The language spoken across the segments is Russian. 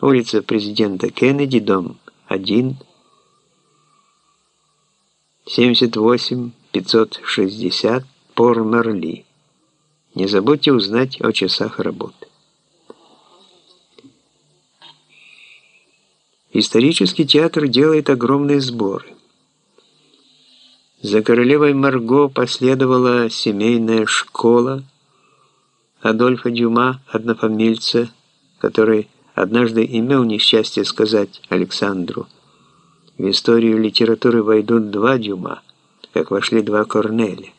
улица президента Кеннеди, дом 1, 78 560, Пор-Марли. Не забудьте узнать о часах работы. Исторический театр делает огромные сборы. За королевой Марго последовала семейная школа Адольфа Дюма, однофамильца, который однажды имел несчастье сказать Александру, «В историю литературы войдут два Дюма, как вошли два Корнеля».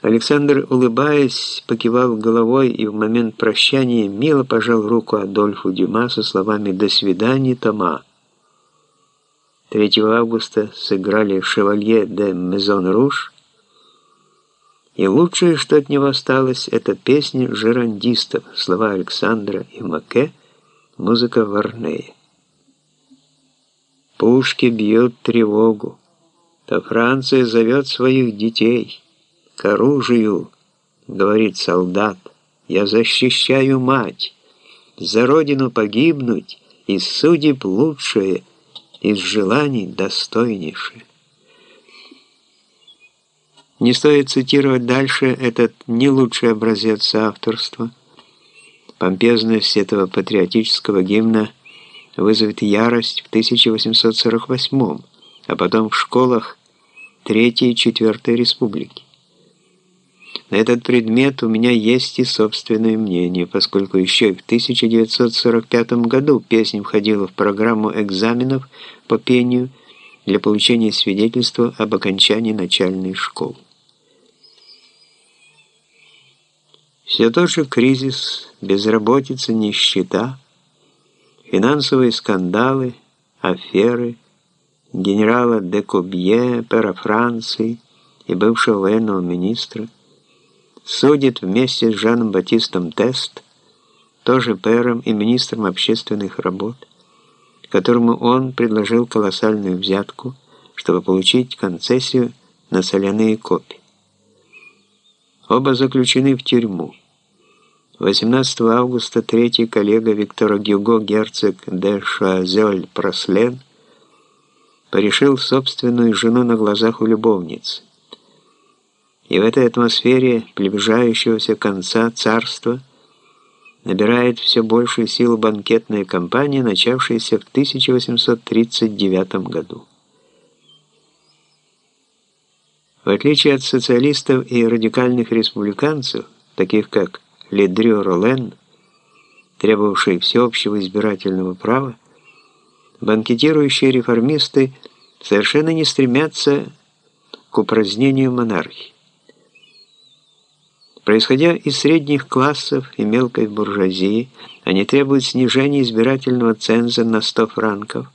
Александр, улыбаясь, покивал головой и в момент прощания мило пожал руку Адольфу Дюма со словами «До свидания, Тома». 3 августа сыграли «Шевалье де Мезон Руж», и лучшее, что от него осталось, это песни жерандистов, слова Александра и Маке, музыка Варнея. Пушки бьют тревогу, то Франция зовет своих детей к оружию, говорит солдат, я защищаю мать, за родину погибнуть, из судеб лучшее, из желаний достойнейшее. Не стоит цитировать дальше этот не лучший образец авторства. Помпезность этого патриотического гимна вызовет ярость в 1848 а потом в школах Третьей и Четвертой Республики. На этот предмет у меня есть и собственное мнение, поскольку еще в 1945 году песня входила в программу экзаменов по пению для получения свидетельства об окончании начальной школы. Все тот же кризис, безработица, нищета, финансовые скандалы, аферы, генерала де Кубье, пера Франции и бывшего военного министра, судит вместе с Жаном Батистом Тест, тоже пером и министром общественных работ, которому он предложил колоссальную взятку, чтобы получить концессию на соляные копии. Оба заключены в тюрьму. 18 августа третий коллега Виктора Гюго, герцог де Шуазель Прослен, порешил собственную жену на глазах у любовницы. И в этой атмосфере приближающегося конца царства набирает все большую силу банкетная кампания, начавшаяся в 1839 году. В отличие от социалистов и радикальных республиканцев, таких как Ледрю Ролен, требовавший всеобщего избирательного права, банкетирующие реформисты совершенно не стремятся к упразднению монархии. Происходя из средних классов и мелкой буржуазии, они требуют снижения избирательного ценза на 100 франков,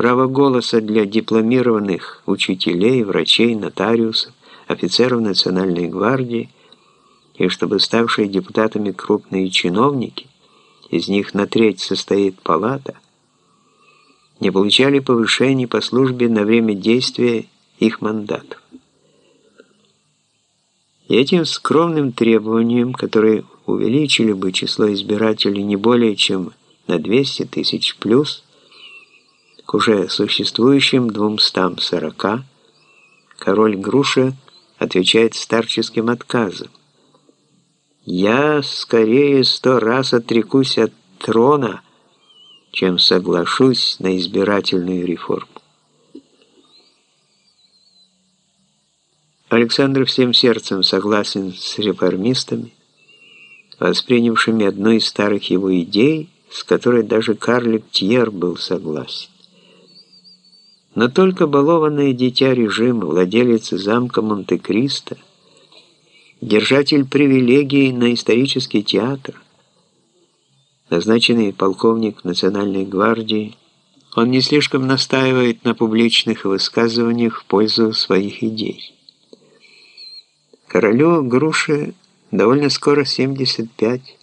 право голоса для дипломированных учителей, врачей, нотариусов, офицеров Национальной гвардии, и чтобы ставшие депутатами крупные чиновники, из них на треть состоит палата, не получали повышений по службе на время действия их мандатов. И этим скромным требованиям, которые увеличили бы число избирателей не более чем на 200 тысяч плюс, к уже существующим 240, король Груша отвечает старческим отказом. «Я скорее сто раз отрекусь от трона, чем соглашусь на избирательную реформу». Александр всем сердцем согласен с реформистами, воспринявшими одну из старых его идей, с которой даже Карлик Тьер был согласен. Но только балованное дитя режима, владелец замка Монте-Кристо, держатель привилегий на исторический театр, назначенный полковник Национальной гвардии, он не слишком настаивает на публичных высказываниях в пользу своих идей. Королю Груши довольно скоро 75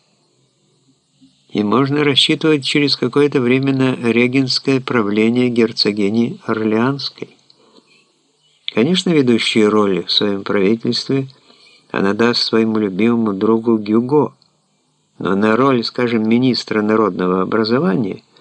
и можно рассчитывать через какое-то время на регенское правление герцогини Орлеанской. Конечно, ведущую роль в своем правительстве она даст своему любимому другу Гюго, Но на роль, скажем, министра народного образования –